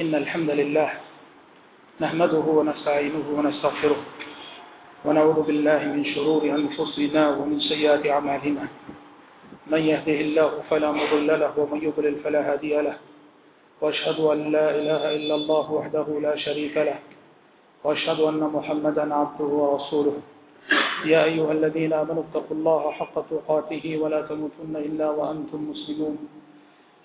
إن الحمد لله نحمده ونستعينه ونستغفره ونعوذ بالله من شرور أنفسنا ومن سيئات أعمالنا. من يهده الله فلا مضل له ومن يضلل فلا هادي له. وأشهد أن لا إله إلا الله وحده لا شريك له. وأشهد أن محمدا عبده ورسوله. يا أيها الذين آمنوا اتقوا الله حق تقاته ولا تموتن إلا وأنتم مسلمون.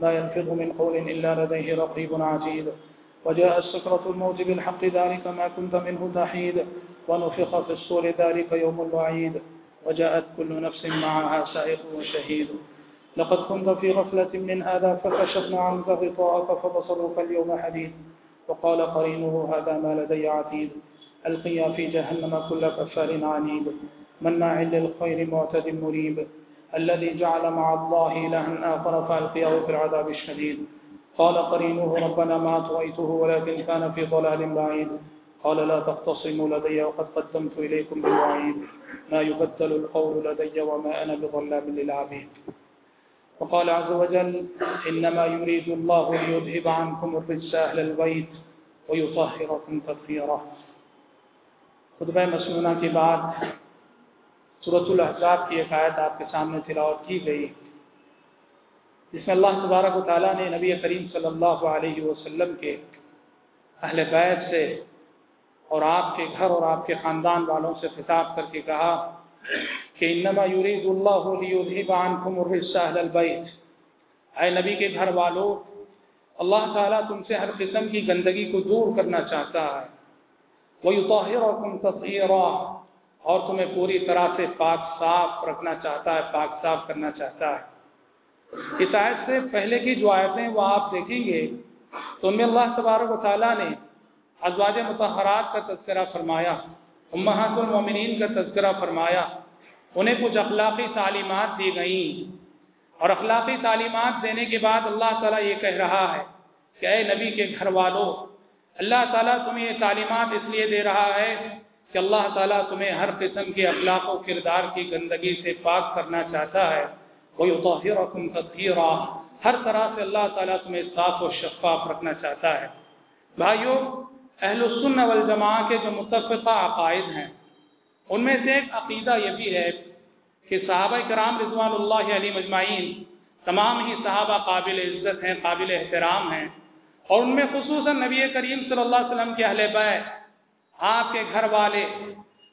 ما ينفض من قول إلا لديه رقيب عتيد وجاء السكرة الموت بالحق، ذلك ما كنت منه تحيد. ونفخ في الصور، ذلك يوم الوعيد. وجاءت كل نفس معها سائق وشهيد. لقد كنت في غفلة من هذا، فكشفنا عنك غطاءك، فبصرك اليوم حديد. وقال قرينه، هذا ما لدي عتيد. القيا في جهنم كل كفار عنيد. مناع للخير معتد مريب. الذي جعل مع الله إلها آخر فألقيه في العذاب الشديد. قال قرينه ربنا ما أطويته ولكن كان في ضلال بعيد. قال لا تختصموا لدي وقد قدمت إليكم بالوعيد. ما يبدل القول لدي وما أنا بظلام للعبيد. وقال عز وجل إنما يريد الله ليذهب عنكم الرجس أهل البيت ويطهركم تطهيرا. خطبہ مسنونہ کے بعد صورت الاحزاب کی ایک آیت آپ کے سامنے تلاوت کی گئی۔ جس میں اللہ تبارک و تعالیٰ نے نبی کریم صلی اللہ علیہ وسلم کے اہل بیت سے اور آپ کے گھر اور آپ کے خاندان والوں سے خطاب کر کے کہا کہ انما یرید اللہ عنکم الرجس اہل البیت۔ اے نبی کے گھر والوں اللہ تعالیٰ تم سے ہر قسم کی گندگی کو دور کرنا چاہتا ہے۔ وہ وَيُطَهِرَكُمْ تَطْهِيرًا اور تمہیں پوری طرح سے پاک صاف رکھنا چاہتا ہے، پاک صاف کرنا چاہتا ہے۔ اس آیت سے پہلے کی جو آیتیں وہ آپ دیکھیں گے، تو میں اللہ تبارک و تعالیٰ نے ازواج متحرات کا تذکرہ فرمایا، امہات المومنین کا تذکرہ فرمایا۔ انہیں کچھ اخلاقی تعلیمات دی گئیں۔ اور اخلاقی تعلیمات دینے کے بعد اللہ تعالیٰ یہ کہہ رہا ہے کہ اے نبی کے گھر والوں اللہ تعالیٰ تمہیں یہ تعلیمات اس لیے دے رہا ہے کہ اللہ تعالیٰ تمہیں ہر قسم کے اخلاق و کردار کی گندگی سے پاک کرنا چاہتا ہے۔ ہر طرح سے اللہ تعالیٰ تمہیں صاف و شفاف رکھنا چاہتا ہے۔ بھائیوں اہل السن والجماع کے جو متفقہ عقائد ہیں، ان میں سے ایک عقیدہ یہ بھی ہے کہ صحابہ کرام رضوان اللہ علی مجمعین تمام ہی صحابہ قابل عزت ہیں، قابل احترام ہیں۔ اور ان میں خصوصاً نبی کریم صلی اللہ علیہ وسلم کے اہل بیت آپ کے گھر والے،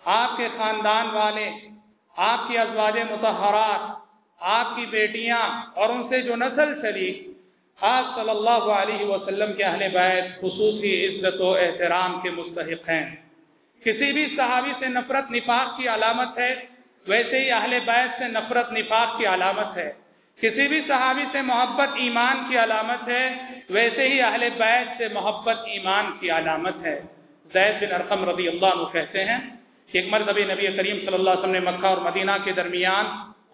آپ کے خاندان والے، آپ کی ازواج متحرات آپ کی بیٹیاں اور ان سے جو نسل چلی، آپ صلی اللہ علیہ وسلم کے اہل بیت خصوصی عزت و احترام کے مستحق ہیں۔ کسی بھی صحابی سے نفرت نفاق کی علامت ہے، ویسے ہی اہل بیت سے نفرت نفاق کی علامت ہے۔ کسی بھی صحابی سے محبت ایمان کی علامت ہے، ویسے ہی اہل بیت سے محبت ایمان کی علامت ہے۔ زید بن ارقم رضی اللہ عنہ کہتے ہیں کہ ایک مرتبہ نبی کریم صلی اللہ علیہ وسلم نے مکہ اور مدینہ کے درمیان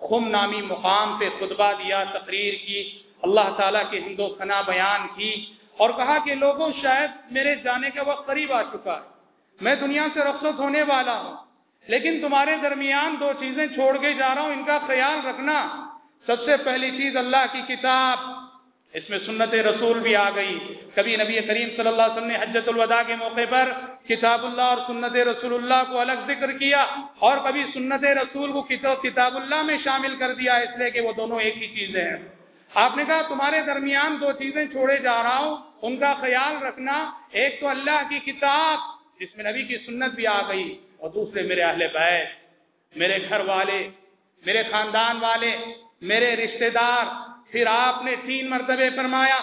خم نامی مقام پہ خطبہ دیا، تقریر کی، اللہ تعالیٰ کے ہند و ثنا بیان کی اور کہا کہ لوگوں، شاید میرے جانے کا وقت قریب آ چکا ہے، میں دنیا سے رخصت ہونے والا ہوں، لیکن تمہارے درمیان دو چیزیں چھوڑ کے جا رہا ہوں، ان کا خیال رکھنا۔ سب سے پہلی چیز اللہ کی کتاب اس میں سنت رسول بھی آ گئی۔ کبھی نبی کریم صلی اللہ علیہ وسلم نے حجت الوداع کے موقع پر کتاب اللہ اور سنت رسول اللہ کو الگ ذکر کیا اور کبھی سنت رسول کو کتاب اللہ میں شامل کر دیا، اس لیے کہ وہ دونوں ایک ہی چیزیں ہیں۔ آپ نے کہا، تمہارے درمیان دو چیزیں چھوڑے جا رہا ہوں، ان کا خیال رکھنا۔ ایک تو اللہ کی کتاب، جس میں نبی کی سنت بھی آ گئی، اور دوسرے میرے اہل بیت، میرے گھر والے، میرے خاندان والے، میرے رشتہ دار پھر آپ نے تین مرتبے فرمایا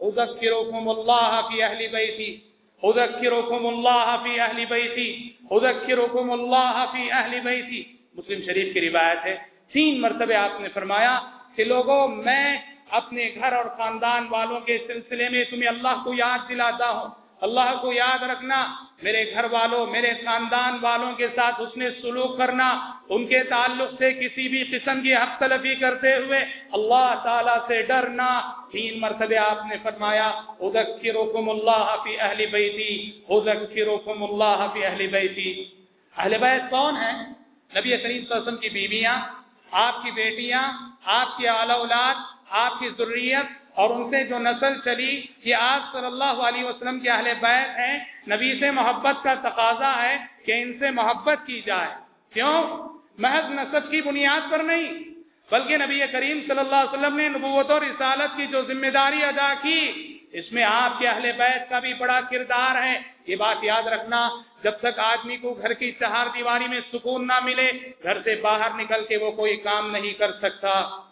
اذکرکم اللہ فی اہل بیتی اذکرکم اللہ فی اہل بیتی اذکرکم اللہ فی اہل بیتی. مسلم شریف کی روایت ہے۔ تین مرتبے آپ نے فرمایا کہ لوگوں، میں اپنے گھر اور خاندان والوں کے سلسلے میں تمہیں اللہ کو یاد دلاتا ہوں۔ اللہ کو یاد رکھنا، میرے گھر والوں، میرے خاندان والوں کے ساتھ اس نے سلوک کرنا، ان کے تعلق سے کسی بھی قسم کی حق تلفی کرتے ہوئے اللہ تعالیٰ سے ڈرنا۔ تین مرتبہ آپ نے فرمایا، اذکرکم اللہ فی اہل بیتی، اذکرکم اللہ فی اہل بیتی۔ اہل بیت کون ہیں؟ نبی کریم صلی اللہ علیہ وسلم کی بیویاں، آپ کی بیٹیاں، آپ کی اعلی اولاد، آپ کی ضروریت اور ان سے جو نسل چلی یہ آپ صلی اللہ علیہ وسلم کے اہل بیت ہیں، نبی سے محبت کا تقاضا ہے کہ ان سے محبت کی جائے۔ کیوں؟ محض نصب کی بنیاد پر نہیں، بلکہ نبی کریم صلی اللہ علیہ وسلم نے نبوت اور رسالت کی جو ذمہ داری ادا کی، اس میں آپ کے اہل بیت کا بھی بڑا کردار ہے۔ یہ بات یاد رکھنا، جب تک آدمی کو گھر کی چہار دیواری میں سکون نہ ملے، گھر سے باہر نکل کے وہ کوئی کام نہیں کر سکتا۔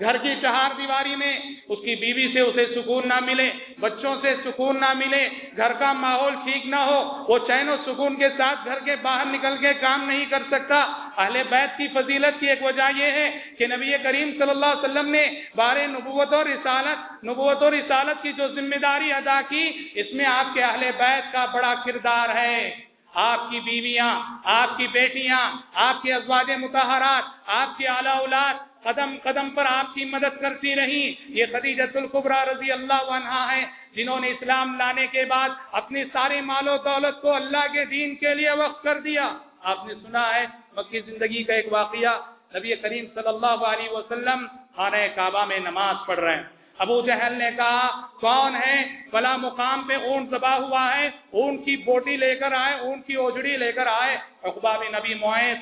گھر کی چہار دیواری میں اس کی بیوی سے اسے سکون نہ ملے، بچوں سے سکون نہ ملے، گھر کا ماحول ٹھیک نہ ہو، وہ چین و سکون کے ساتھ گھر کے باہر نکل کے کام نہیں کر سکتا۔ اہل بیت کی فضیلت کی ایک وجہ یہ ہے کہ نبی کریم صلی اللہ علیہ وسلم نے بارے نبوت اور رسالت، نبوت اور رسالت کی جو ذمہ داری ادا کی، اس میں آپ کے اہل بیت کا بڑا کردار ہے۔ آپ کی بیویاں، آپ کی بیٹیاں، آپ کے ازواج متحرات آپ کی اعلیٰ اولاد قدم قدم پر آپ کی مدد کرتی رہی۔ یہ خدیجت القبرا رضی اللہ عنہ ہے جنہوں نے اسلام لانے کے بعد اپنی ساری مال و دولت کو اللہ کے دین کے لیے وقف کر دیا۔ آپ نے سنا ہے، مکی زندگی کا ایک واقعہ۔ نبی کریم صلی اللہ علیہ وسلم خانہ کعبہ میں نماز پڑھ رہے ہیں۔ ابو جہل نے کہا، کون ہے؟ بلا مقام پہ اون دبا ہوا ہے، اون کی بوٹی لے کر آئے، اون کی اوجڑی لے کر آئے۔ اقباب نبی معیز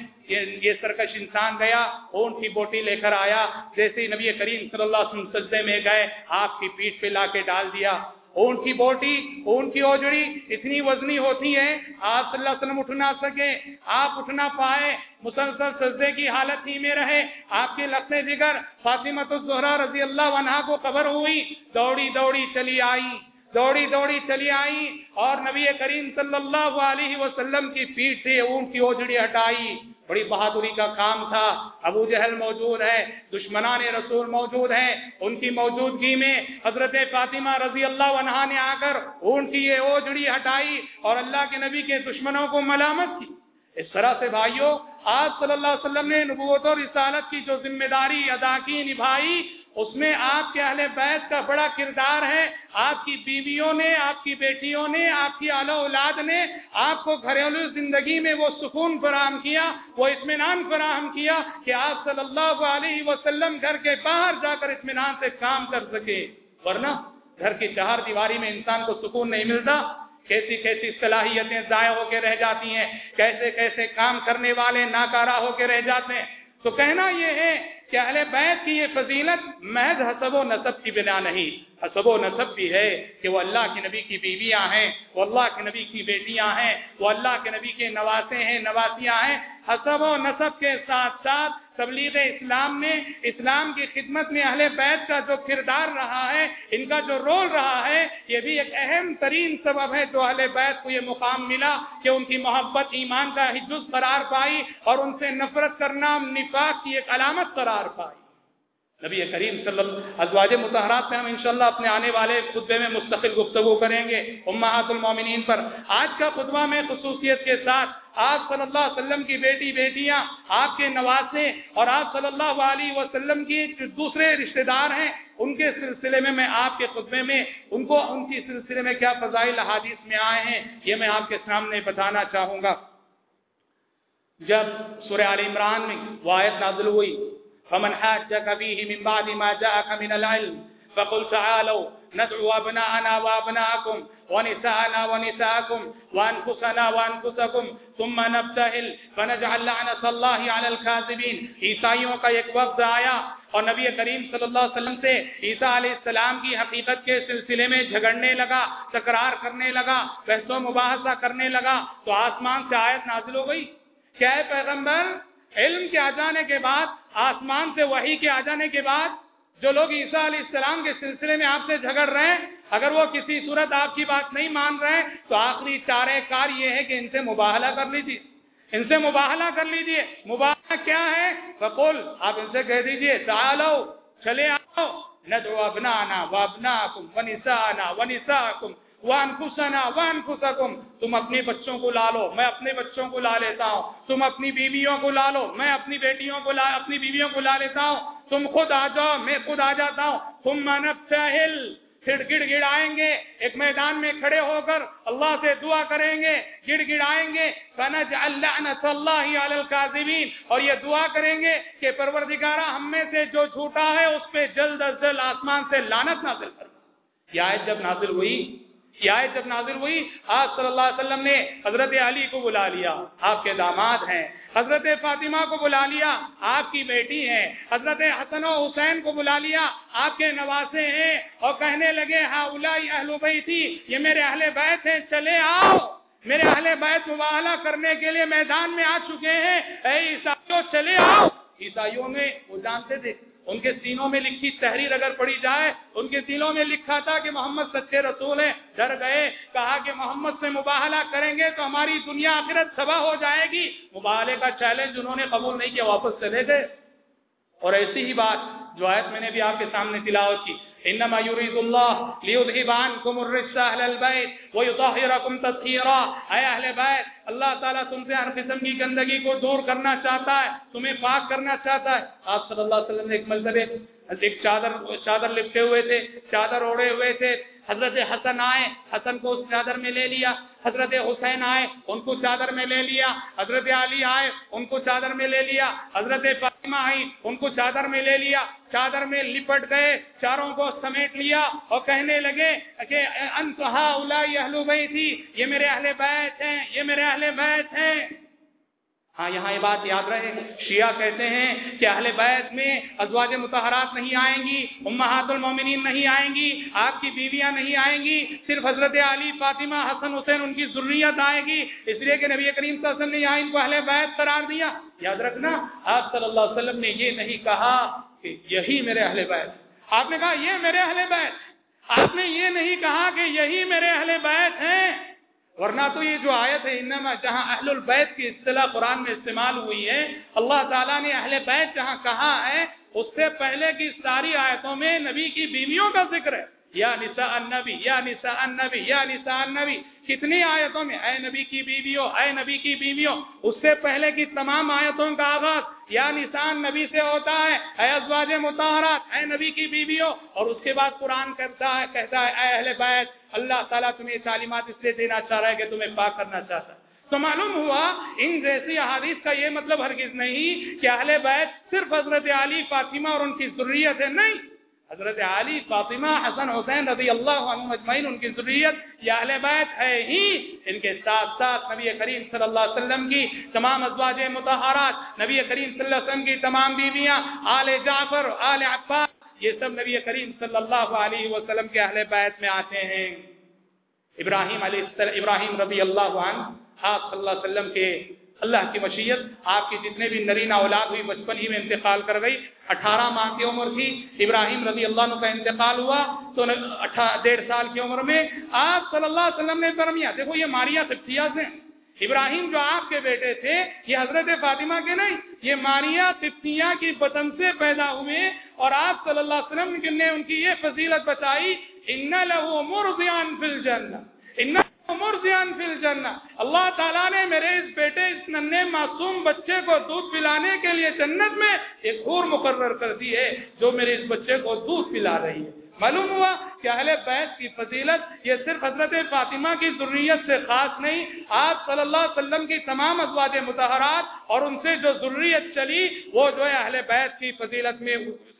یہ سرکش انسان گیا، اون کی بوٹی لے کر آیا۔ جیسے نبی کریم صلی اللہ علیہ وسلم سجدے میں گئے آپ کی پیٹ پہ لا کے ڈال دیا۔ اون کی بوٹی، اون کی اوجڑی، اتنی وزنی ہوتی ہے، آپ صلی اللہ علیہ وسلم اٹھ نہ سکے آپ اٹھ نہ پائے مسلسل سجدے کی حالت ہی میں رہے، آپ کی لخت جگر فاطمت الزہرا رضی اللہ عنہ کو خبر ہوئی، دوڑی دوڑی چلی آئی دوڑی دوڑی چلی آئی اور نبی کریم صلی اللہ علیہ وسلم کی پیٹ سے اون کی اوجڑی ہٹائی۔ بڑی بہادری کا کام تھا۔ ابو جہل موجود ہے، دشمنان رسول موجود ہیں۔ ان کی موجودگی میں حضرت فاطمہ رضی اللہ عنہ نے آ کر ان کی یہ اوجڑی ہٹائی اور اللہ کے نبی کے دشمنوں کو ملامت کی۔ اس طرح سے بھائیوں آج صلی اللہ علیہ وسلم نے نبوت اور رسالت کی جو ذمہ داری ادا کی، نبھائی اس میں آپ کے اہل بیت کا بڑا کردار ہے۔ آپ کی بیویوں نے، آپ کی بیٹیوں نے، آپ کی اعلی اولاد نے آپ کو گھریلو زندگی میں وہ سکون فراہم کیا، وہ اطمینان فراہم کیا کہ آپ صلی اللہ علیہ وسلم گھر کے باہر جا کر اطمینان سے کام کر سکے۔ ورنہ گھر کی چہار دیواری میں انسان کو سکون نہیں ملتا۔ کیسی کیسی صلاحیتیں ضائع ہو کے رہ جاتی ہیں۔ کیسے کیسے کام کرنے والے ناکارہ ہو کے رہ جاتے ہیں۔ تو کہنا یہ ہے کہ اہل بیت کی یہ فضیلت محض حسب و نصب کی بنا نہیں۔ حسب و نصب بھی ہے کہ وہ اللہ کے نبی کی بیویاں ہیں، وہ اللہ کے نبی کی بیٹیاں ہیں، وہ اللہ کے نبی کے نواسے ہیں، نواسیاں ہیں۔ حسب و نصب کے ساتھ ساتھ تبلیغ اسلام میں، اسلام کی خدمت میں اہل بیت کا جو کردار رہا ہے، ان کا جو رول رہا ہے، یہ بھی ایک اہم ترین سبب ہے جو اہل بیت کو یہ مقام ملا کہ ان کی محبت، ایمان کا حجز قرار پائی اور ان سے نفرت کرنا، نفاق کی ایک علامت قرار پائی۔ نبی کریم صلی اللہ ازواج متحرات میں ہم انشاءاللہ اپنے آنے والے خطبے میں مستقل گفتگو کریں گے امہات المومنین پر۔ آج کا خطبہ میں خصوصیت کے ساتھ آپ صلی اللہ علیہ وسلم کی بیٹی بیٹیاں، آپ کے نوازے اور آپ صلی اللہ علیہ وسلم کی جو دوسرے رشتہ دار ہیں، ان کے سلسلے میں میں آپ کے خطبے میں، ان کو، ان کی سلسلے میں کیا فضائل حادث میں آئے ہیں، یہ میں آپ کے سامنے بتانا چاہوں گا۔ جب سورہ عال عمران میں وایت نازل ہوئی فمن حاجك فيه من بعد ما جاءك من العلم فقل تعالوا ندعو أبناءنا وأبناءكم ونساءنا ونساءكم وأنفسنا وأنفسكم ثم نبتهل فنجعل لعنة الله على الكاذبين. عیسائیوں کا ایک وقت آیا اور نبی کریم صلی اللہ علیہ وسلم سے عیسیٰ علیہ السلام کی حقیقت کے سلسلے میں جھگڑنے لگا، تکرار کرنے لگا بحث و مباحثہ کرنے لگا تو آسمان سے آیت نازل ہو گئی۔ کیا ہے پیغمبر؟ علم کے آ جانے کے بعد، آسمان سے وہی کے آ جانے کے بعد جو لوگ عیسیٰ علیہ السلام کے سلسلے میں آپ سے جھگڑ رہے ہیں، اگر وہ کسی صورت آپ کی بات نہیں مان رہے تو آخری چارے کار یہ ہے کہ ان سے مباہلہ کر لیجیے ان سے مباہلہ کر لیجیے مباہلہ کیا ہے؟ فقول آپ ان سے کہہ دیجیے تعالو، چلے آؤ۔ ندعو ابنانا وابناکم ونسانا ونساکم وانفسنا، وانفسکم، تم اپنے بچوں کو لا لو، میں اپنے بچوں کو لا لیتا ہوں، تم اپنی بیویوں کو لا لو، میں اپنی بیٹیوں کو لا، اپنی بیویوں کو لا لیتا ہوں، تم خود آ جاؤ، میں خود آ جاتا ہوں تم منبتہل پھر گڑ گڑ آئیں گے، ایک میدان میں کھڑے ہو کر اللہ سے دعا کریں گے، گڑ گڑ آئیں گے اور یہ دعا کریں گے کہ پروردگارہ ہم میں سے جو جھوٹا ہے، اس پہ جلد از جلد آسمان سے لانت نازل کر یہ آیت جب نازل ہوئی یہ آیت جب نازل ہوئی آج صلی اللہ علیہ وسلم نے حضرت علی کو بلا لیا۔ آپ کے داماد ہیں۔ حضرت فاطمہ کو بلا لیا۔ آپ کی بیٹی ہے حضرت حسن و حسین کو بلا لیا۔ آپ کے نواسے ہیں۔ اور کہنے لگے ہاں اہل بیتی یہ میرے اہل بیت ہیں، چلے آؤ۔ میرے اہل بیت مباہلہ کرنے کے لیے میدان میں آ چکے ہیں۔ اے عیسائیوں چلے آؤ۔ عیسائیوں میں وہ جانتے تھے۔ ان کے سینوں میں لکھی تحریر اگر پڑھی جائے، ان کے دلوں میں لکھا تھا کہ محمد سچے رسول ہیں، ڈر گئے، کہا کہ محمد سے مباہلہ کریں گے تو ہماری دنیا آخرت تباہ ہو جائے گی۔ مباہلے کا چیلنج انہوں نے قبول نہیں کیا، واپس چلے گئے۔ اور ایسی ہی بات جو آیت میں نے بھی آپ کے سامنے تلاوت کی۔ انما يريد الله ليذهب عنكم الرجس اهل البيت ويطهركم تطهيرا. اے اہل بیت، اللہ تعالیٰ تم سے ہر قسم کی گندگی کو دور کرنا چاہتا ہے، تمہیں پاک کرنا چاہتا ہے۔ آپ صلی اللہ علیہ وسلم نے ایک مرتبہ ایک چادر چادر لپٹے ہوئے تھے، چادر اوڑے ہوئے تھے۔ حضرت حسن آئے، حسن کو اس چادر میں لے لیا۔ حضرت حسین آئے، ان کو چادر میں لے لیا۔ حضرت علی آئے، ان کو چادر میں لے لیا۔ حضرت فاطمہ آئی ان کو چادر میں لے لیا۔ چادر میں لپٹ گئے، چاروں کو سمیٹ لیا اور کہنے لگے کہ انتہا اہل بیت یہ میرے اہل بیت ہیں، یہ میرے اہل بیت ہیں۔ ہاں یہاں یہ بات یاد رہے۔ شیعہ کہتے ہیں کہ اہل بیت میں ازواج متحرات نہیں آئیں گی، امہات المومنین نہیں آئیں گی، آپ کی بیویاں نہیں آئیں گی، صرف حضرت علی، فاطمہ، حسن، حسین ان کی ضروریت آئے گی۔ اس لیے کہ نبی کریم صلی اللہ علیہ وسلم نے یہاں ان کو اہل بیت قرار دیا۔ یاد رکھنا، آپ صلی اللہ علیہ وسلم نے یہ نہیں کہا کہ یہی میرے اہل بیت۔ آپ نے کہا، یہ میرے اہل بیت۔ آپ نے یہ نہیں کہا کہ یہی میرے اہل بیت ہیں۔ ورنہ تو یہ جو آیت ہے، انما جہاں اہل البیت کی اصطلاح قرآن میں استعمال ہوئی ہے، اللہ تعالیٰ نے اہل بیت جہاں کہا ہے، اس سے پہلے کی ساری آیتوں میں نبی کی بیویوں کا ذکر ہے۔ یا نساء النبی، یا نساء النبی، یا نساء النبی۔ کتنی آیتوں میں، اے نبی کی بیویوں، اے نبی کی بیویوں، اس سے پہلے کی تمام آیتوں کا آغاز یا نسان نبی سے ہوتا ہے، اے ازواج متحرات اے نبی کی بیویوں۔ اور اس کے بعد قرآن کرتا ہے، کہتا ہے، اے اہل بیت، اللہ تعالیٰ تمہیں تعلیمات اس لیے دینا چاہ رہا ہے کہ تمہیں پاک کرنا چاہتا ہے۔ تو معلوم ہوا، ان جیسی احادیث کا یہ مطلب ہرگز نہیں کہ اہل بیت صرف حضرت علی، فاطمہ اور ان کی ضروریت ہے، نہیں۔ حضرت علی، فاطمہ، حسن، حسین رضی اللہ عنہ مجمعین ان کی ضروریت یا اہل بیت ہے ہی ان کے ساتھ ساتھ نبی کریم صلی اللہ علیہ وسلم کی تمام ازواج متحرات نبی کریم صلی اللہ علیہ وسلم کی تمام بیویاں، آل جعفر، آل عباس، یہ سب نبی کریم صلی اللہ علیہ وسلم کے اہل بیت میں آتے ہیں۔ ابراہیم علیہ السلام، ابراہیم رضی اللہ عنہ، آپ صلی اللہ علیہ وسلم کے اللہ کی مشیت، آپ کی جتنے بھی نرینہ اولاد ہوئی، بچپن ہی میں انتقال کر گئی اٹھارہ ماہ کی عمر تھی، ابراہیم رضی اللہ عنہ کا انتقال ہوا، تو ڈیڑھ سال کی عمر میں آپ صلی اللہ علیہ وسلم نے فرمیا دیکھو یہ ماریا سفتیا سے ابراہیم جو آپ کے بیٹے تھے، یہ حضرت فاطمہ کے نہیں، یہ ماریا سفتیا کی بطن سے پیدا ہوئے اور آپ صلی اللہ علیہ وسلم نے ان کی یہ فضیلت بتائی ان لہو مرضیان فی الجنہ ان مرزیان فی الجنہ۔ اللہ تعالیٰ نے میرے اس بیٹے، اس ننے معصوم بچے کو دودھ پلانے کے لیے جنت میں ایک اور مقرر کر دی ہے، جو میرے اس بچے کو دودھ پلا رہی ہے۔ معلوم ہوا کہ اہل بیت کی فضیلت یہ صرف حضرت فاطمہ کی ضروریت سے خاص نہیں، آپ صلی اللہ علیہ وسلم کی تمام ازواج متحرات اور ان سے جو ضروریت چلی، وہ جو ہے اہل بیت کی فضیلت میں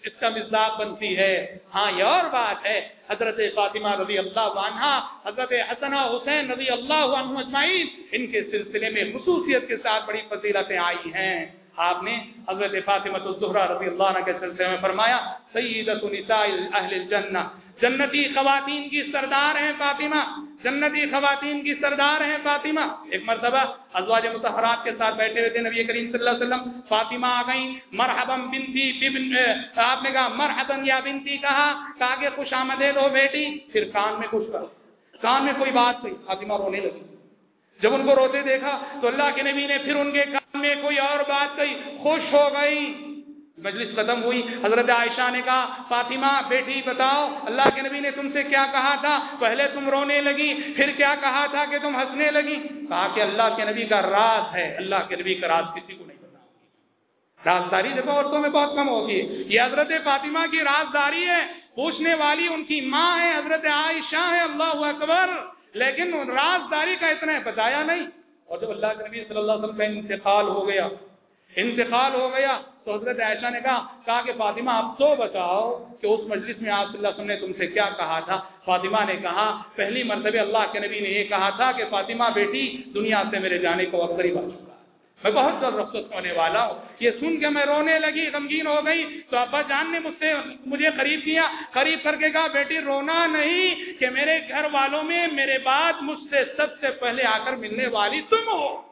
اس کا مزاق بنتی ہے۔ ہاں یہ اور بات ہے، حضرت فاطمہ رضی اللہ عنہ حضرت حسن حسین رضی اللہ عنہ اجمعین، ان کے سلسلے میں خصوصیت کے ساتھ بڑی فضیلتیں آئی ہیں۔ آپ نے حضرت فاطمہ الزہرا رضی اللہ عنہ کے سلسلے میں فرمایا سیدت نساء اہل الجنہ، جنتی خواتین کی سردار ہیں فاطمہ، جنتی خواتین کی سردار ہیں فاطمہ۔ ایک مرتبہ ازواج متحرات کے ساتھ بیٹھے ہوئے تھے نبی کریم صلی اللہ علیہ وسلم، فاطمہ آ گئی مرحبا بنتی ببن آپ نے کہا، مرحبا یا بنتی کہا کہا کہ خوش آمدید ہو بیٹی۔ پھر کان میں کچھ کر کان میں کوئی بات نہیں، فاطمہ رونے لگی جب ان کو روتے دیکھا تو اللہ کے نبی نے پھر ان کے کان میں کوئی اور بات کہی، خوش ہو گئی۔ مجلس ختم ہوئی۔ حضرت عائشہ نے کہا، فاطمہ، بیٹی، بتاؤ، اللہ کے نبی نے تم سے کیا کہا تھا؟ پہلے تم رونے لگی، پھر کیا کہا تھا کہ تم ہنسنے لگی؟ کہا کہ اللہ کے نبی کا راز ہے، اللہ کے نبی کا راز کسی کو نہیں پتا رازداری دیکھو، عورتوں میں بہت کم ہوتی ہے۔ یہ حضرت فاطمہ کی رازداری ہے۔ پوچھنے والی ان کی ماں ہے، حضرت عائشہ ہے، اللہ اکبر۔ لیکن رازداری کا اتنا بتایا نہیں۔ اور جب اللہ کے نبی صلی اللہ علیہ وسلم کا انتقال ہو گیا، انتقال ہو گیا تو حضرت عائشہ نے کہا کہا کہ فاطمہ آپ تو بتاؤ کہ اس مجلس میں آپ صلی اللہ علیہ وسلم نے تم سے کیا کہا تھا؟ فاطمہ نے کہا، پہلی مرتبہ اللہ کے نبی نے یہ کہا تھا کہ فاطمہ بیٹی دنیا سے میرے جانے کو اب قریب آ میں بہت جلد رخصت ہونے والا ہوں۔ یہ سن کے میں رونے لگی، غمگین ہو گئی۔ تو ابا جان نے مجھ سے مجھے قریب کیا۔ قریب کر کے کہا، بیٹی، رونا نہیں کہ میرے گھر والوں میں میرے بعد مجھ سے سب سے پہلے آ کر ملنے والی تم ہو۔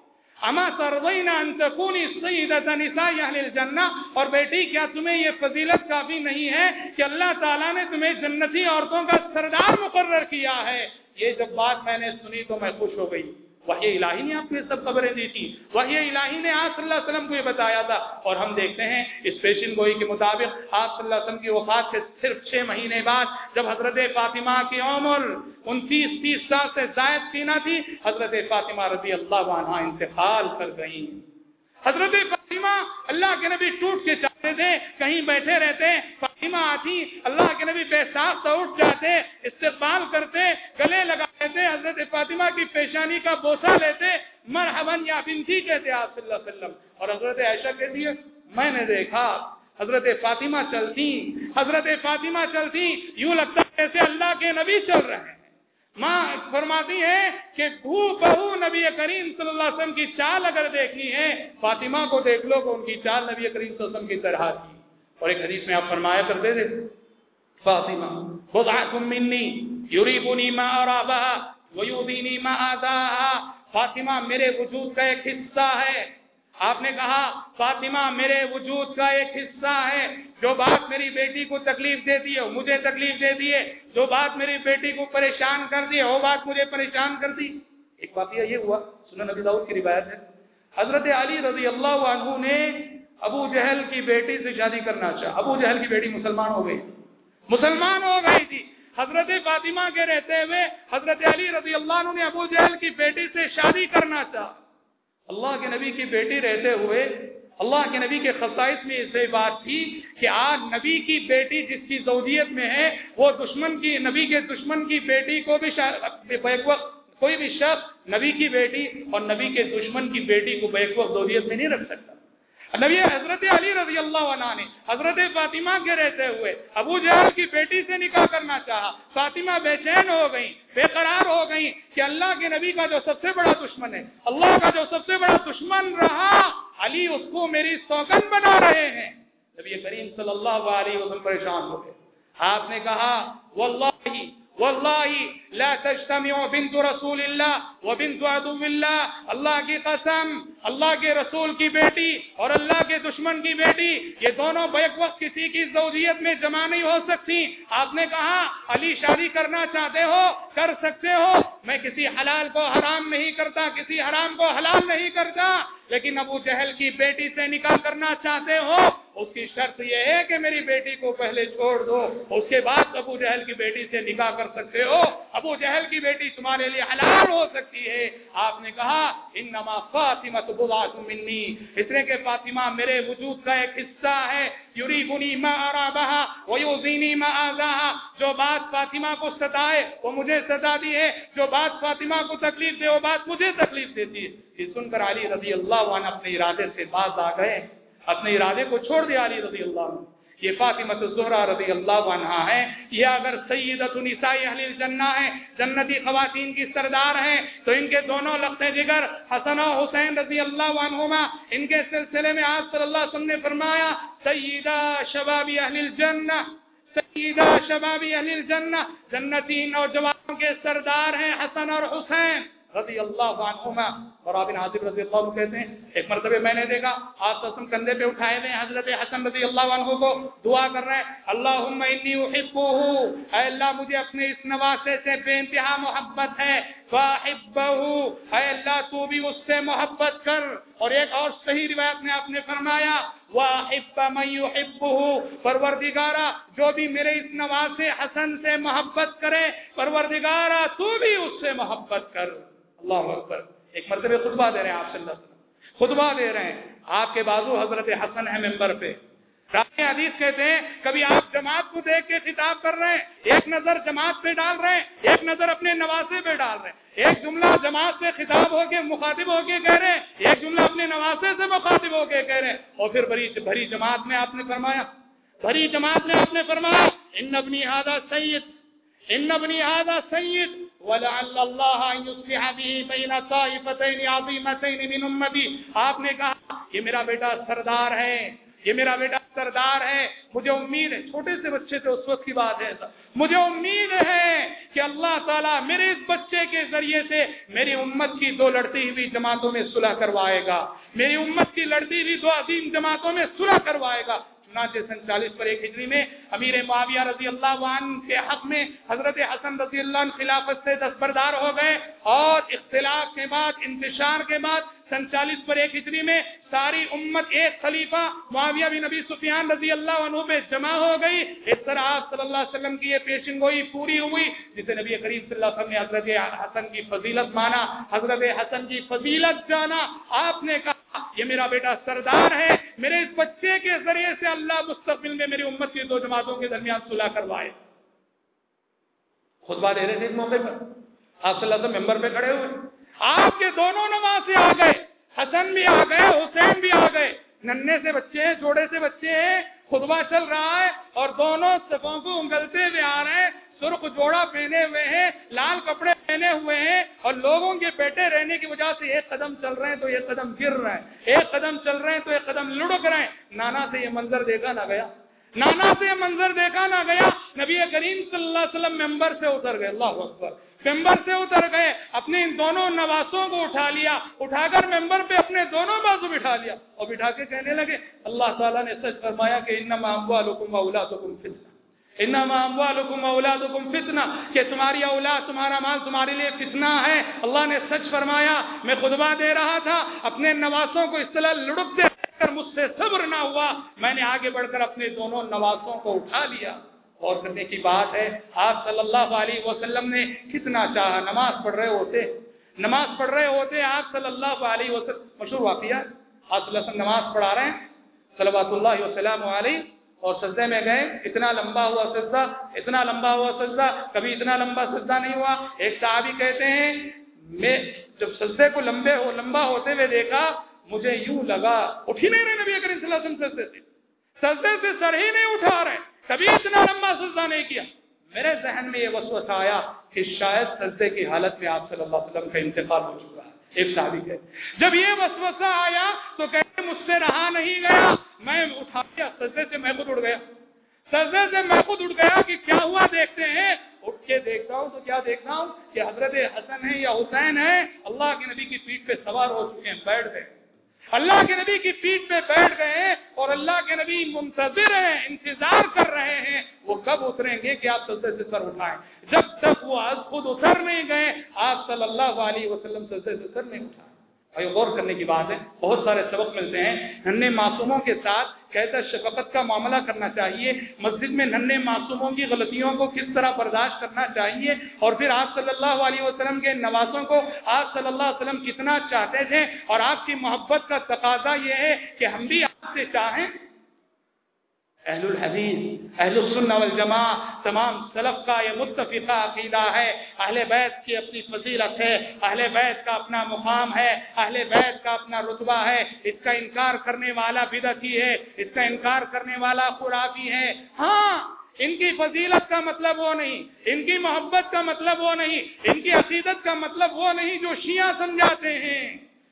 اما ترضینا ان تکونی سیدت نساء اہل الجنہ۔ اور بیٹی، کیا تمہیں یہ فضیلت کافی نہیں ہے کہ اللہ تعالیٰ نے تمہیں جنتی عورتوں کا سردار مقرر کیا ہے؟ یہ جب بات میں نے سنی تو میں خوش ہو گئی۔ وحی الہی نے آپ کو یہ سب خبریں دی تھی وحی الہی نے آپ صلی اللہ علیہ وسلم کو یہ بتایا تھا۔ اور ہم دیکھتے ہیں اس پیشن گوئی کے مطابق آپ صلی اللہ علیہ وسلم کی وفات کے صرف چھ مہینے بعد جب حضرت فاطمہ کی عمر انتیس تیس سال سے زائد سینا تھی، حضرت فاطمہ رضی اللہ عنہ انتقال کر گئیں۔ حضرت فاطمہ اللہ کے نبی ٹوٹ کے چاہتے تھے، کہیں بیٹھے رہتے، فاطمہ آتی، اللہ کے نبی بے صاف تو اٹھ جاتے، استقبال کرتے، گلے لگاتے تھے حضرت فاطمہ کی پیشانی کا بوسا لیتے مرحبن یا بنتی کہتے آپ صلی اللہ علیہ وسلم۔ اور حضرت عائشہ کہتی ہے میں نے دیکھا، حضرت فاطمہ چلتی حضرت فاطمہ چلتی یوں لگتا جیسے اللہ کے نبی چل رہے ہیں۔ ماں فرماتی ہے کہ بھو بہو نبی کریم صلی اللہ علیہ وسلم کی چال اگر دیکھنی ہے، فاطمہ کو دیکھ لو کہ ان کی چال نبی کریم صلی اللہ علیہ وسلم کی طرح تھی۔ اور ایک حدیث میں آپ فرمایا کرتے تھے، فاطمہ خذعکم منی یریبنی ما ارابہا ویودینی ما آداہا فاطمہ، میرے وجود کا ایک حصہ ہے آپ نے کہا، فاطمہ میرے وجود کا ایک حصہ ہے۔ جو بات میری بیٹی کو تکلیف دیتی ہے مجھے تکلیف دیتی ہے۔ جو بات میری بیٹی کو پریشان کر دی وہ بات مجھے پریشان کر دی ایک واقعہ یہ ہوا، سنن نبی داؤد کی روایت ہے۔ حضرت علی رضی اللہ عنہ نے ابو جہل کی بیٹی سے شادی کرنا چاہا۔ ابو جہل کی بیٹی مسلمان ہو گئی۔ مسلمان ہو گئی تھی۔ حضرت فاطمہ کے رہتے ہوئے حضرت علی رضی اللہ عنہ نے ابو جہل کی بیٹی سے شادی کرنا چاہا۔ اللہ کے نبی کی بیٹی رہتے ہوئے، اللہ کے نبی کے خصائص میں اسے بات تھی کہ آج نبی کی بیٹی جس کی زوجیت میں ہے، وہ دشمن کی، نبی کے دشمن کی بیٹی کو بھی بیک وقت کوئی بھی شخص نبی کی بیٹی اور نبی کے دشمن کی بیٹی کو بیک وقت زوجیت میں نہیں رکھ سکتا۔ نبی حضرت علی رضی اللہ عنہ نے حضرت فاطمہ کے رہتے ہوئے ابو جہل کی بیٹی سے نکاح کرنا چاہا۔ فاطمہ بے چین ہو گئی بے قرار ہو گئی کہ اللہ کے نبی کا جو سب سے بڑا دشمن ہے، اللہ کا جو سب سے بڑا دشمن رہا، علی اس کو میری سوگن بنا رہے ہیں۔ نبی کریم صلی اللہ علیہ وسلم پریشان ہو گئے۔ آپ نے کہا، واللہ واللہ، لا تجتمع بنت رسول اللہ و بنت عدو اللہ اللہ کی قسم اللہ کے رسول کی بیٹی اور اللہ کے دشمن کی بیٹی، یہ دونوں بیک وقت کسی کی زوجیت میں جمع نہیں ہو سکتی۔ آپ نے کہا، علی شادی کرنا چاہتے ہو، کر سکتے ہو۔ میں کسی حلال کو حرام نہیں کرتا، کسی حرام کو حلال نہیں کرتا۔ لیکن ابو جہل کی بیٹی سے نکاح کرنا چاہتے ہو، اس کی شرط یہ ہے کہ میری بیٹی کو پہلے چھوڑ دو۔ اس کے بعد ابو جہل کی بیٹی سے نکاح کر سکتے ہو۔ ابو جہل کی بیٹی تمہارے لیے حلال ہو سکتی ہے۔ آپ نے کہا، انما فاطمہ منی۔ اس لیے کہ فاطمہ میرے وجود کا ایک حصہ ہے۔ یوری یریبنی ما ارابہا ویوزینی ماں آزاہا جو بات فاطمہ کو ستائے وہ مجھے ستا دی ہے۔ جو بات فاطمہ کو تکلیف دے، وہ بات مجھے تکلیف دیتی ہے۔ یہ سن کر علی رضی اللہ عنہ اپنے ارادے سے باز آ گئے۔ اپنے ارادے کو چھوڑ دیا علی رضی اللہ عنہ۔ یہ فاطمہ الزہرا رضی اللہ عنہ ہے، یہ اگر سیدت النساء اہل الجنہ ہے جنتی خواتین کی سردار ہیں، تو ان کے دونوں لخت جگر حسن و حسین رضی اللہ عنہما، ان کے سلسلے میں آپ صلی اللہ علیہ وسلم نے فرمایا، سیدہ شباب اہل الجنہ، سیدہ شباب اہل الجنہ، جنتی نوجوانوں کے سردار ہیں حسن اور حسین۔ رضی اللہ عنہما۔ اور آپ حاضر رضی اللہ عنہ کہتے ہیں، ایک مرتبہ میں نے دیکھا آپ قسم کندھے پہ اٹھائے ہوئے حضرت حسن رضی اللہ عنہ کو دعا کر رہے ہیں اللہم انی احبہ اے اللہ، مجھے اپنے اس نواسے سے بے انتہا محبت ہے۔ فاحبہ اے اللہ، تو بھی اس سے محبت کر۔ اور ایک اور صحیح روایت میں آپ نے فرمایا، واحب من يحبه پروردگارا، جو بھی میرے اس نواسے حسن سے محبت کرے، پروردگارا، تو بھی اس سے محبت کر۔ اللہ اکبر۔ ایک مرتبہ خطبہ دے رہے ہیں آپ صلی اللہ علیہ وسلم۔ خطبہ دے رہے ہیں۔ آپ کے بازو حضرت حسن ہے ممبر پہ۔ رامی حدیث کہتے ہیں، کبھی آپ جماعت کو دیکھ کے خطاب کر رہے ہیں، ایک نظر جماعت پہ ڈال رہے ہیں، ایک نظر اپنے نواسے پہ ڈال رہے ہیں۔ ایک جملہ جماعت سے خطاب ہو کے مخاطب ہو کے کہہ رہے ہیں، ایک جملہ اپنے نواسے سے مخاطب ہو کے کہہ رہے ہیں۔ اور پھر بڑی بھری جماعت میں آپ نے فرمایا۔ بھری جماعت میں آپ نے فرمایا، ان ابنی ہادہ سید، ان ابنی هذا سید ولعل الله ان يصلح به بين طائفتين عظيمتين من امتي آپ نے کہا یہ میرا بیٹا سردار ہے یہ میرا بیٹا سردار ہے۔ مجھے امید ہے، چھوٹے سے بچے تھے اس وقت کی بات ہے۔ مجھے امید ہے کہ اللہ تعالیٰ میرے اس بچے کے ذریعے سے میری امت کی دو لڑتی ہوئی جماعتوں میں صلح کروائے گا۔ میری امت کی لڑتی ہوئی دو عظیم جماعتوں میں صلح کروائے گا۔ چنانچہ سن چالیس پر ایک ہجری میں امیر معاویہ رضی اللہ عنہ کے حق میں حضرت حسن رضی اللہ عنہ خلافت سے دستبردار ہو گئے اور اختلاف کے بعد، انتشار کے بعد سن چالیس پر ایک ہجری میں ساری امت ایک خلیفہ معاویہ بن نبی سفیان رضی اللہ عنہ پہ جمع ہو گئی۔ اس طرح آپ صلی اللہ علیہ وسلم کی یہ پیشن گوئی پوری ہوئی، جسے نبی کریم صلی اللہ علیہ وسلم نے حضرت حسن کی فضیلت مانا۔ حضرت حسن کی فضیلت جانا، آپ نے کہا یہ میرا بیٹا سردار ہے، میرے اس بچے کے ذریعے سے اللہ مستقبل میں میری امت کی دو جماعتوں کے درمیان صلح کروائے۔ خطبہ دے رہے تھے اس موقع پر۔ آپ صلی اللہ علیہ ممبر پہ کھڑے ہوئے۔ آپ کے دونوں نماز سے آ گئے، حسن بھی آ گئے، حسین بھی آ گئے۔ ننے سے بچے ہیں چھوٹے سے بچے ہیں، خطبہ چل رہا ہے اور دونوں صفوں کو انگلتے ہوئے آ رہے ہیں۔ سرخ جوڑا پہنے ہوئے ہیں، لال کپڑے پہنے ہوئے ہیں اور لوگوں کے بیٹے رہنے کی وجہ سے ایک قدم چل رہے ہیں تو ایک قدم گر رہے ہیں ایک قدم چل رہے ہیں تو ایک قدم لڑک رہے ہیں۔ نانا سے یہ منظر دیکھا نہ گیا۔ نانا سے یہ منظر دیکھا نہ گیا۔ نبی کریم صلی اللہ علیہ وسلم ممبر سے اتر گئے۔ اللہ اکبر۔ ممبر سے اتر گئے، اپنے ان دونوں نواسوں کو اٹھا لیا۔ اٹھا کر ممبر پہ اپنے دونوں بازو بٹھا لیا۔ اور بٹھا کے کہنے لگے، اللہ تعالیٰ نے سچ فرمایا کہ انما اموالکم اولادکم فتنہ انما اموالکم اولادکم فتنہ، کہ تمہاری اولاد، تمہارا مال تمہارے لیے فتنہ ہے۔ اللہ نے سچ فرمایا، میں خطبہ دے رہا تھا، اپنے نواسوں کو اس طرح لڑک دے کر مجھ سے صبر نہ ہوا۔ میں نے آگے بڑھ کر اپنے دونوں نواسوں کو اٹھا لیا۔ غور کرنے کی بات ہے، آپ صلی اللہ علیہ وسلم نے کتنا چاہا، نماز پڑھ رہے ہوتے؟ نماز پڑھ رہے ہوتے، آپ صلی اللہ علیہ وسلم، مشہور واقعہ آپ صلی اللہ علیہ وسلم نماز پڑھا رہے ہیں؟ صلوات اللہ وسلم علیہ۔ اور سجدے میں گئے، اتنا لمبا ہوا سجدہ، اتنا لمبا ہوا سجدہ، کبھی اتنا لمبا سجدہ نہیں ہوا۔ ایک صحابی کہتے ہیں، میں جب سجدے کو لمبے ہو، لمبا ہوتے ہوئے دیکھا، مجھے یوں لگا اٹھ ہی نہیں رہے نبی کریم صلی اللہ علیہ وسلم سجدے سے۔ سجدے سے سر ہی نہیں اٹھا رہے، کبھی اتنا لمبا سجدہ نہیں کیا۔ میرے ذہن میں یہ وسوسہ آیا کہ شاید سجدے کی حالت میں آپ صلی اللہ علیہ وسلم کا انتقال ہو چکا ہے۔ ایک صحابی ہے۔ جب یہ وسوسہ آیا تو کہتے مجھ سے رہا نہیں گیا۔ میں اٹھا لیا، سجدے سے میں خود اڑ گیا۔ سجدے سے میں خود اٹھ گیا کہ کیا ہوا دیکھتے ہیں؟ اٹھ کے دیکھتا ہوں تو کیا دیکھتا ہوں؟ کہ حضرت حسن ہے یا حسین ہے اللہ کے نبی کی پیٹ پہ سوار ہو چکے ہیں، بیٹھ گئے۔ اللہ کے نبی کی پیٹ پہ بیٹھ گئے ہیں اور اللہ کے نبی منتظر ہیں، انتظار کر رہے ہیں، وہ کب اتریں گے کہ آپ سجدے سے سر اٹھائیں؟ جب تک وہ خود اتر نہیں گئے، آپ صلی اللہ علیہ وسلم سجدے سے سر نہیں اٹھائیں۔ بھائی غور کرنے کی بات ہے، بہت سارے سبق ملتے ہیں۔ ننے معصوموں کے ساتھ کیسا شفقت کا معاملہ کرنا چاہیے۔ مسجد میں ننے معصوموں کی غلطیوں کو کس طرح برداشت کرنا چاہیے؟ اور پھر آپ صلی اللہ علیہ وسلم کے نوازوں کو آپ صلی اللہ علیہ وسلم کتنا چاہتے تھے؟ اور آپ کی محبت کا تقاضا یہ ہے کہ ہم بھی آپ سے چاہیں۔ اہل الحدیث، اہل السنہ والجماع تمام سلف کا یہ متفقہ عقیدہ ہے، اہل بیت کی اپنی فضیلت ہے، اہل بیت کا اپنا مقام ہے، اہل بیت کا اپنا رتبہ ہے، اس کا انکار کرنے والا بدعتی ہے، اس کا انکار کرنے والا خرافی ہے۔ ہاں ان کی فضیلت کا مطلب وہ نہیں، ان کی محبت کا مطلب وہ نہیں، ان کی عقیدت کا مطلب وہ نہیں جو شیعہ سمجھاتے ہیں۔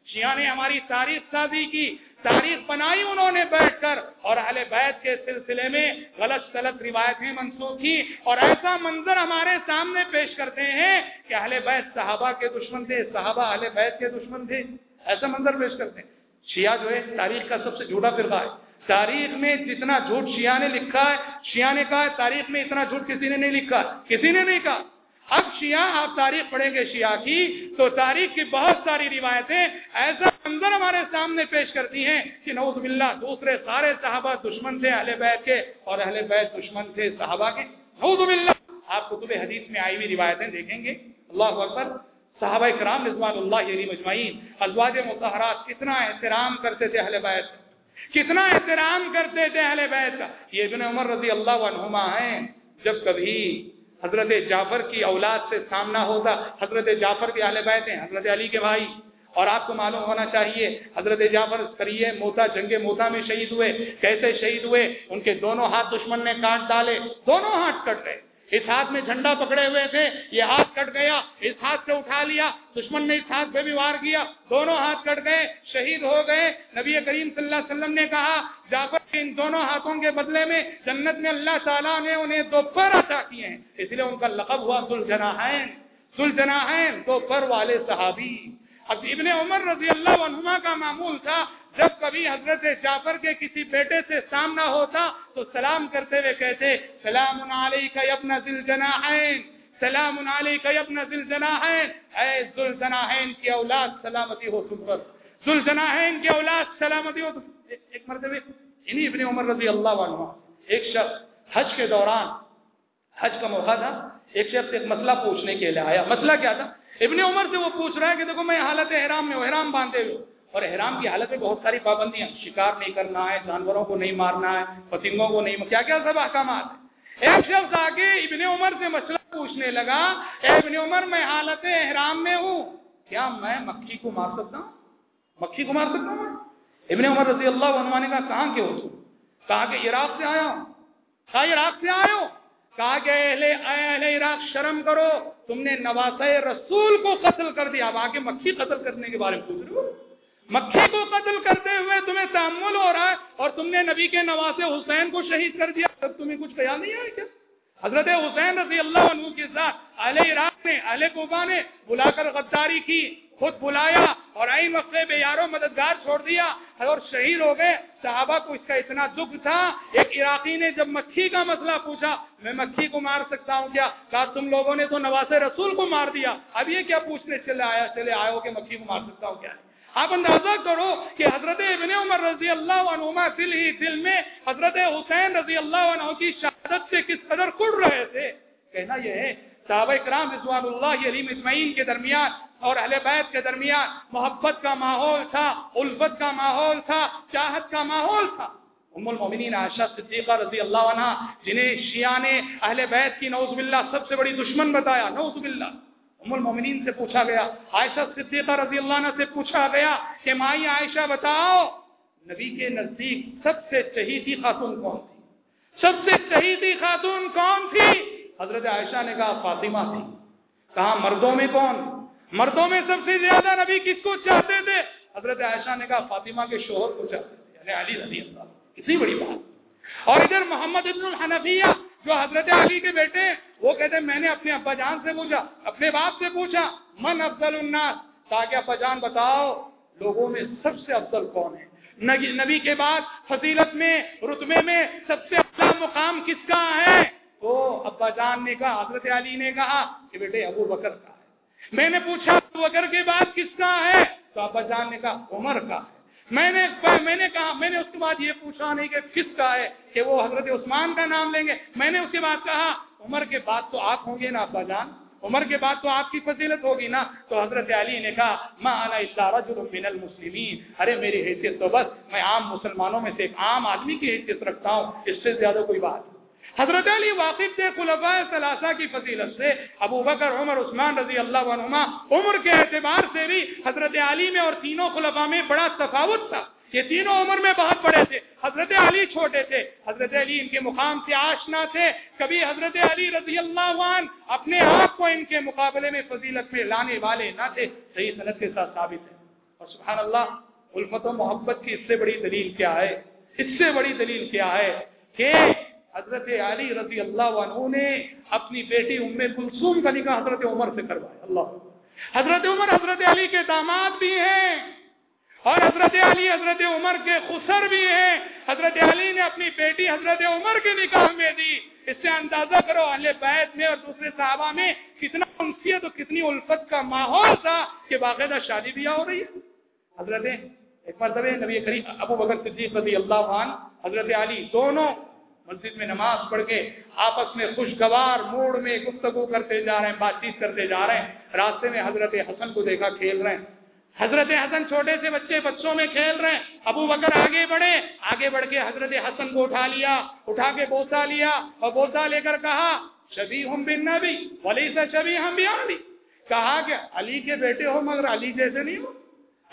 شیعہ نے ہماری تاریخ سازی کی تاریخ بنائی انہوں نے بیٹھ کر اور اہل بیت کے سلسلے میں غلط غلط روایتیں منسوخ کی اور ایسا منظر ہمارے سامنے پیش کرتے ہیں کہ اہل بیت صحابہ کے دشمن تھے، صحابہ اہل بیت کے دشمن تھے۔ ایسا منظر پیش کرتے ہیں۔ شیعہ جو ہے، تاریخ کا سب سے جھوٹا فرقہ ہے۔ تاریخ میں جتنا جھوٹ شیعہ نے لکھا ہے، شیعہ نے کہا ہے، تاریخ میں اتنا جھوٹ کسی نے نہیں لکھا۔ کسی نے نہیں کہا۔ اب شیعہ، آپ تاریخ پڑھیں گے شیعہ کی، تو تاریخ کی بہت ساری روایتیں ایسا منظر ہمارے سامنے پیش کرتی ہیں کہ نوز باللہ دوسرے سارے صحابہ دشمن تھے، اہل بیت کے، اور اہل بیت دشمن تھے صحابہ کے۔ نوز باللہ۔ آپ کتب حدیث میں آئی ہوئی روایتیں دیکھیں گے۔ اللہ اکبر۔ صحابہ کرام رضوان اللہ علی مجمعین ازواج متحرات کتنا احترام کرتے تھے اہل بیت کتنا احترام کرتے تھے اہل بیت کا۔ یہ ابن عمر رضی اللہ عنہما ہیں۔ جب کبھی حضرت جعفر کی اولاد سے سامنا ہوگا۔ حضرت جعفر کے اہل بیت ہیں، حضرت علی کے بھائی۔ اور آپ کو معلوم ہونا چاہیے، حضرت جعفر کریے موتا، جنگ موتا میں شہید ہوئے۔ کیسے شہید ہوئے؟ ان کے دونوں ہاتھ دشمن نے کاٹ ڈالے، دونوں ہاتھ کٹ رہے اس ہاتھ میں جھنڈا پکڑے ہوئے تھے، یہ ہاتھ کٹ گیا، اس ہاتھ سے اٹھا لیا، دشمن نے اس ہاتھ پہ بھی وار کیا، دونوں ہاتھ کٹ گئے، شہید ہو گئے۔ نبی کریم صلی اللہ علیہ وسلم نے کہا، جعفر ان دونوں ہاتھوں کے بدلے میں جنت میں اللہ تعالیٰ نے انہیں دو پر عطا کیے ہیں، اس لیے ان کا لقب ہوا سلجناحین سلجناحین دو پر والے صحابی۔ اب ابن عمر رضی اللہ عنہما کا معمول تھا جب کبھی حضرت جعفر کے کسی بیٹے سے سامنا ہوتا تو سلام کرتے ہوئے کہتے، سلام علیکہ ابن ذل جناحین سلام علیکہ ابن ذل جناحین اے ذل جناحین کی اولاد سلامتی ہو تم پر۔ ذل جناحین کی اولاد سلامتی ہو ایک مرتبہ انہی ابن عمر رضی اللہ عنہ، ایک شخص حج کے دوران، حج کا موقع تھا، ایک شخص ایک مسئلہ پوچھنے کے لیے آیا۔ مسئلہ کیا تھا؟ ابن عمر سے وہ پوچھ رہا ہے کہ دیکھو میں حالت احرام میں ہوں، احرام باندھے ہوئے اور احرام کی حالت میں بہت ساری پابندیاں، شکار نہیں کرنا ہے، جانوروں کو نہیں مارنا ہے پتنگوں کو نہیں، کیا کیا سب احکامات ایک شخص آگے ابن عمر سے مسئلہ پوچھنے لگا اے ابن عمر میں حالت احرام میں ہوں۔ کیا میں مکھی کو مار سکتا ہوں؟ مکھی کو مار سکتا ہوں ابن عمر رضی اللہ عنہ نے کہا، کہاں کے ہو تم؟ کہا کہ عراق سے آیا ہوں۔ کہا، عراق سے آئے ہو کہا کہ اہل اہل عراق شرم کرو، تم نے نواز رسول کو قتل کر دیا۔ اب آگے مکھی قتل کرنے کے بارے میں پوچھ رہے ہو؟ مکھی کو قتل کرتے ہوئے تمہیں تعمل ہو رہا ہے اور تم نے نبی کے نواز حسین کو شہید کر دیا تب تمہیں کچھ خیال نہیں آیا کیا؟ حضرت حسین رضی اللہ عنہ کے ساتھ اہل عراق نے، اہل کوبا نے بلا کر غداری کی، خود بلایا اور عین وقت بے یاروں مددگار چھوڑ دیا اور شہید ہو گئے۔ صحابہ کو اس کا اتنا دکھ تھا۔ ایک عراقی نے جب مکھی کا مسئلہ پوچھا، میں مکھی کو مار سکتا ہوں کیا؟ کہا، تم لوگوں نے تو نواز رسول کو مار دیا۔ اب یہ کیا پوچھنے چلے آیا، چلے آئے ہو کہ مکھی کو مار سکتا ہوں کیا؟ آپ اندازہ کرو کہ حضرت ابن عمر رضی اللہ عنہ دل ہی دل میں حضرت حسین رضی اللہ عنہ کی شہادت سے کس قدر کڑ رہے تھے؟ کہنا یہ ہے، صحابہ کرام رضوان اللہ علیم اسمعین کے درمیان اور اہل بیت کے درمیان محبت کا ماحول تھا، الفت کا ماحول تھا، چاہت کا ماحول تھا۔ ام المومنین عائشہ صدیقہ رضی اللہ عنہ، جنہیں شیعہ نے اہل بیت کی نوز باللہ سب سے بڑی دشمن بتایا نوز باللہ۔ ام المومنین سے پوچھا گیا، عائشہ صدیقہ رضی اللہ عنہ سے پوچھا گیا کہ مائی عائشہ بتاؤ، نبی کے نزدیک سب سے چہیتی خاتون کون تھی؟ سب سے چہیتی خاتون کون تھی؟ حضرت عائشہ نے کہا، فاطمہ تھی۔ کہا، مردوں میں کون؟ مردوں میں سب سے زیادہ نبی کس کو چاہتے تھے؟ حضرت عائشہ نے کہا، فاطمہ کے شوہر کو چاہتے تھے یعنی علی رضی اللہ کسی بڑی بات۔ اور ادھر محمد ابن الحنفیہ، جو حضرت علی کے بیٹے ہیں وہ کہتے ہیں، میں نے اپنے ابا جان سے پوچھا، اپنے باپ سے پوچھا، من افضل الناس؟ تاکہ ابا جان بتاؤ لوگوں میں سب سے افضل کون ہے۔ نبی کے بعد فضیلت میں، رتبے میں سب سے اچھا مقام کس کا ہے؟ تو ابا جان نے کہا، حضرت علی نے کہا کہ بیٹے، ابو بکر کا ہے۔ میں نے پوچھا، ابو بکر کے بعد کس کا ہے؟ تو ابا جان نے کہا، عمر کا ہے۔ میں نے میں نے کہا، میں نے اس کے بعد یہ پوچھا نہیں کہ کس کا ہے، کہ وہ حضرت عثمان کا نام لیں گے۔ میں نے اس کے بعد کہا عمر کے بعد تو آپ ہوں گے نا ابا جان۔ عمر کے بعد تو آپ کی فضیلت ہوگی نا۔ تو حضرت علی نے کہا ماں انا رجل من المسلمین ارے میری حیثیت تو بس، میں عام مسلمانوں میں سے ایک عام آدمی کی حیثیت رکھتا ہوں، اس سے زیادہ کوئی بات حضرت علی واقف تھے خلفاء ثلاثہ کی فضیلت سے۔ ابو بکر، عمر، عثمان رضی اللہ عنہما، عمر کے اعتبار سے بھی حضرت علی میں اور تینوں خلفاء میں بڑا تفاوت تھا۔ یہ تینوں عمر میں بہت بڑے تھے۔ حضرت علی چھوٹے تھے۔ حضرت علی ان کے مقام سے آشنا تھے۔ کبھی حضرت علی رضی اللہ عنہ اپنے آپ کو ان کے مقابلے میں فضیلت میں لانے والے نہ تھے۔ صحیح صنعت کے ساتھ ثابت ہے۔ اور سبحان اللہ الفت و محبت کی اس سے بڑی دلیل کیا ہے؟ اس سے بڑی دلیل کیا ہے کہ حضرت علی رضی اللہ عنہ نے اپنی بیٹی ام کلثوم کا نکاح حضرت عمر سے کروایا۔ اللہ۔ حضرت عمر، حضرت علی کے داماد بھی ہیں۔ اور حضرت علی، حضرت عمر کے خسر بھی ہیں۔ حضرت علی نے اپنی بیٹی حضرت عمر کے نکاح میں دی۔ اس سے اندازہ کرو اہل بیت میں اور دوسرے صحابہ میں کتنا انسیت اور کتنی الفت کا ماحول تھا کہ باقاعدہ شادی بھی ہو رہی ہے۔ حضرت ایک مرتبہ نبی کریم ابو بکر صدیق رضی اللہ عنہ، حضرت علی دونوں مسجد میں نماز پڑھ کے آپس میں خوشگوار موڑ میں گفتگو کرتے جا رہے ہیں، بات چیت کرتے جا رہے ہیں۔ راستے میں حضرت حسن کو دیکھا، کھیل رہے ہیں۔ حضرت حسن چھوٹے سے بچے بچوں میں کھیل رہے ہیں۔ ابو بکر آگے بڑھے، آگے بڑھ کے حضرت حسن کو اٹھا لیا، اٹھا کے بوسا لیا اور بوسا لے کر کہا شبی ہم بن نبی ولی سے شبی ہم بھی بھی کہا کہ علی کے بیٹے ہو مگر علی جیسے نہیں ہو۔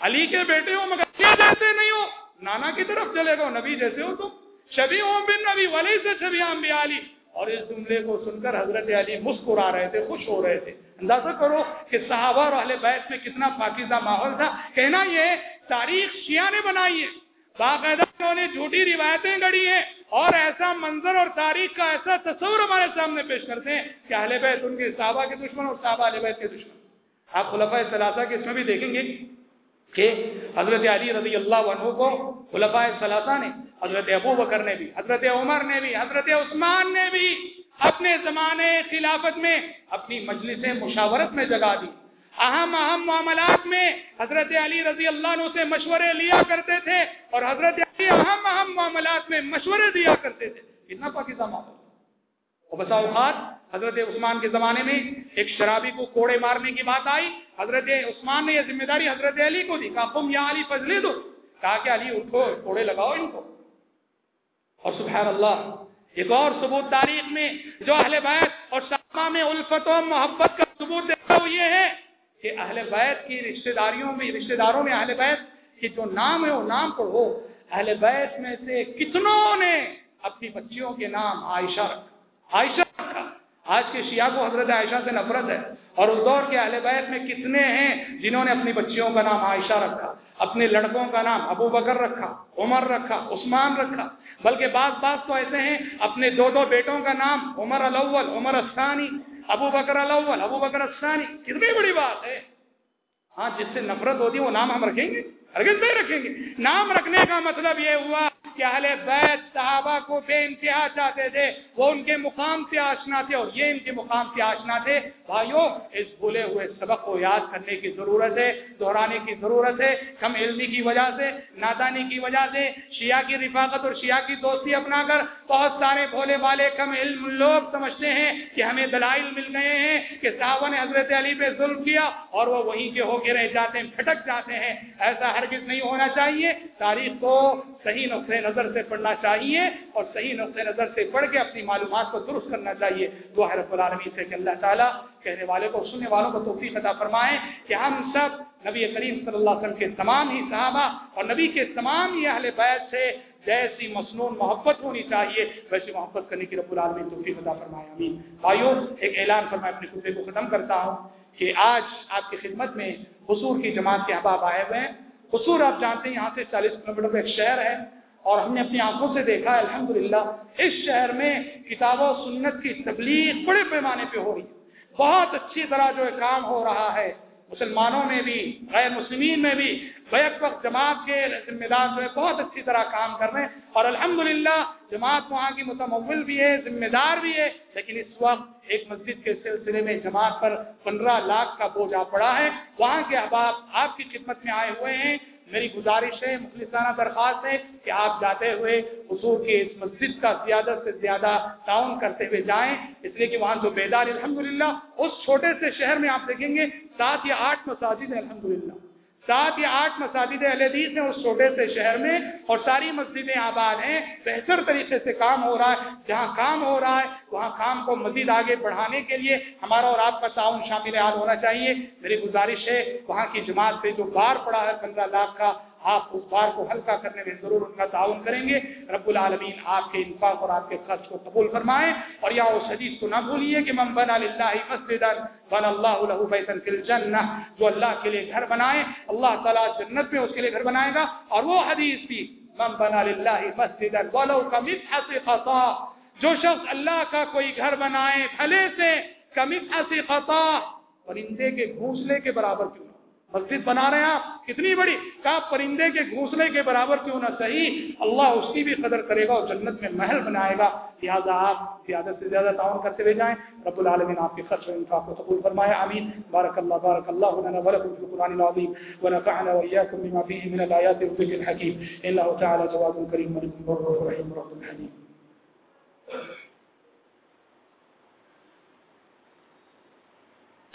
علی کے بیٹے ہو مگر کیا جیسے نہیں ہو۔ نانا کی طرف چلے گا نبی جیسے ہو تو شبی ہم بن نبی ولی سے شبی ہم بھی علی اور اس جملے کو سن کر حضرت علی مسکرا رہے تھے، خوش ہو رہے تھے۔ اندازہ کرو کہ صحابہ اور اہل بیت میں کتنا پاکیزہ ماحول تھا۔ کہنا یہ تاریخ شیعہ نے بنائی ہے۔ باقاعدہ انہوں نے جھوٹی روایتیں گڑی ہیں اور ایسا منظر اور تاریخ کا ایسا تصور ہمارے سامنے پیش کرتے ہیں کہ اہل بیت ان کے صحابہ کے دشمن اور صحابہ اہل بیت کے دشمن۔ آپ خلفۂ ثلاثہ کے اس میں بھی دیکھیں گے۔ کہ حضرت علی رضی اللہ عنہ کو خلفۂ ثلاثہ نے، حضرت ابو بکر نے بھی، حضرت عمر نے بھی، حضرت عثمان نے بھی اپنے زمانے خلافت میں اپنی مجلس مشاورت میں جگہ دی۔ اہم اہم معاملات میں حضرت علی رضی اللہ عنہ سے مشورے لیا کرتے تھے اور حضرت علی اہم اہم معاملات میں مشورے دیا کرتے تھے۔ کتنا پاکستان معاملہ بسا اوقات حضرت عثمان کے زمانے میں ایک شرابی کو کوڑے مارنے کی بات آئی، حضرت عثمان نے یہ ذمہ داری حضرت علی کو دی، کہا تم یا علی فضلے دو کہا کہ علی، اٹھو، کوڑے لگاؤ ان کو. اور سبحان اللہ ایک اور ثبوت تاریخ میں جو اہل بیت اور صحابہ میں الفت و محبت کا ثبوت دیتا وہ یہ ہے کہ اہل بیت کی رشتہ داریوں میں رشتہ داروں میں اہل بیت کی جو نام ہے وہ نام پڑھو، اہل بیت میں سے کتنوں نے اپنی بچیوں کے نام عائشہ رکھا۔ عائشہ رکھا آج کے شیعہ کو حضرت عائشہ سے نفرت ہے۔ اور اس دور کے اہل بیت میں کتنے ہیں جنہوں نے اپنی بچیوں کا نام عائشہ رکھا، اپنے لڑکوں کا نام ابو بکر رکھا، عمر رکھا، عثمان رکھا۔ بلکہ بعض بعض تو ایسے ہیں، اپنے دو دو بیٹوں کا نام عمر الاول، عمر اسانی ابو بکر الاول، ابو بکر اسانی کتنی بڑی بات ہے۔ ہاں جس سے نفرت ہوتی ہے، وہ نام ہم رکھیں گے۔ ہرگز نہیں رکھیں گے۔ نام رکھنے کا مطلب یہ ہوا کہ اہل بیت صحابہ کو بے انتہا چاہتے تھے، وہ ان کے مقام سے آشنا تھے اور یہ ان کے مقام سے آشنا تھے۔ بھائیو اس بھولے ہوئے سبق کو یاد کرنے کی ضرورت ہے، دہرانے کی ضرورت ہے کم علمی کی وجہ سے، نادانی کی وجہ سے، شیعہ کی رفاقت اور شیعہ کی دوستی اپنا کر بہت سارے بھولے والے کم علم لوگ سمجھتے ہیں کہ ہمیں دلائل مل گئے ہیں کہ صحابہ نے حضرت علی پہ ظلم کیا اور وہ وہیں کے ہو کے رہ جاتے ہیں پھٹک جاتے ہیں۔ ایسا ہرگز نہیں ہونا چاہیے۔ تاریخ کو صحیح نقصان نقطۂ نظر سے پڑھنا چاہیے اور صحیح نقطۂ نظر سے پڑھ کے اپنی معلومات کو درست کرنا چاہیے۔ وہ رب العالمین سے کہ اللہ تعالیٰ کہنے والے کو سننے والوں کو توفیق عطا فرمائیں کہ ہم سب نبی کریم صلی اللہ علیہ وسلم کے تمام ہی صحابہ اور نبی کے تمام ہی اہل بیت سے جیسی مصنون محبت ہونی چاہیے۔ ویسی محبت کرنے کی رب العالمین توفیق عطا فرمائے۔ امین بھائیو، ایک اعلان فرمائے اپنے خطے کو ختم کرتا ہوں کہ آج آپ کی خدمت میں حصور کی جماعت کے احباب آئے ہوئے ہیں۔ حصور آپ جانتے ہیں، یہاں سے چالیس کلو میٹر ایک شہر ہے۔ اور ہم نے اپنی آنکھوں سے دیکھا ہے الحمدللہ، اس شہر میں کتاب و سنت کی تبلیغ بڑے پیمانے پہ ہو رہی ہے۔ بہت اچھی طرح جو کام ہو رہا ہے، مسلمانوں میں بھی، غیر مسلمین میں بھی، بیک وقت جماعت کے ذمہ دار جو ہے، بہت اچھی طرح کام کر رہے ہیں۔ اور الحمدللہ، جماعت وہاں کی متمول بھی ہے، ذمہ دار بھی ہے، لیکن اس وقت ایک مسجد کے سلسلے میں جماعت پر پندرہ لاکھ کا بوجھ آ پڑا ہے۔ وہاں کے احباب آپ کی خدمت میں آئے ہوئے ہیں۔ میری گزارش ہے، مخلصانہ درخواست ہے کہ آپ جاتے ہوئے حضور کے اس مسجد کا زیادہ سے زیادہ تعاون کرتے ہوئے جائیں۔ اس لیے کہ وہاں جو بیدار الحمدللہ، اس چھوٹے سے شہر میں آپ دیکھیں گے، سات یا آٹھ مساجد ہیں، الحمدللہ۔ سات یا آٹھ مساجد حدیث ہیں اس چھوٹے سے شہر میں اور ساری مسجدیں آباد ہیں۔ بہتر طریقے سے کام ہو رہا ہے۔ جہاں کام ہو رہا ہے، وہاں کام کو مزید آگے بڑھانے کے لیے ہمارا اور آپ کا تعاون شامل حال ہونا چاہیے۔ میری گزارش ہے، وہاں کی جماعت پہ جو بار پڑا ہے، پندرہ لاکھ کا آپ اس بار کو ہلکا کرنے میں ضرور ان کا تعاون کریں گے۔ رب العالمین، آپ کے انفاق اور آپ کے خرچ کو قبول فرمائیں۔ اور یا اس حدیث کو نہ بھولیے کہ من بنا للہ مسجد بن اللہ له بیتا فی الجنہ، جو اللہ کے لیے گھر بنائے، اللہ تعالی جنت میں اس کے لیے گھر بنائے گا۔ اور وہ حدیث بھی، من بنا للہ مسجد ولو کمثحۃ خطا، جو شخص اللہ کا کوئی گھر بنائے، بھلے سے کمثحۃ خطا پرندے کے گھونسلے کے برابر کیوں مسجد بنا رہے ہیں آپ۔ کتنی بڑی۔ کہا پرندے کے گھونسلے کے برابر کیوں نہ صحیح اللہ اس کی بھی قدر کرے گا اور جنت میں محل بنائے گا۔ لہٰذا آپ زیادہ سے زیادہ تعاون کرتے ہوئے جائیں۔ رب العالمین آپ کے خرچ و انفاق کو قبول فرمائے۔ آمین۔ بارک اللہ بارک اللہ لنا ولکم فی القرآن العظیم۔ ونفعنا وإياكم بما فيه من الآيات والذكر الحكيم إنه تعالى جواد كريم ورحيم رب الحليم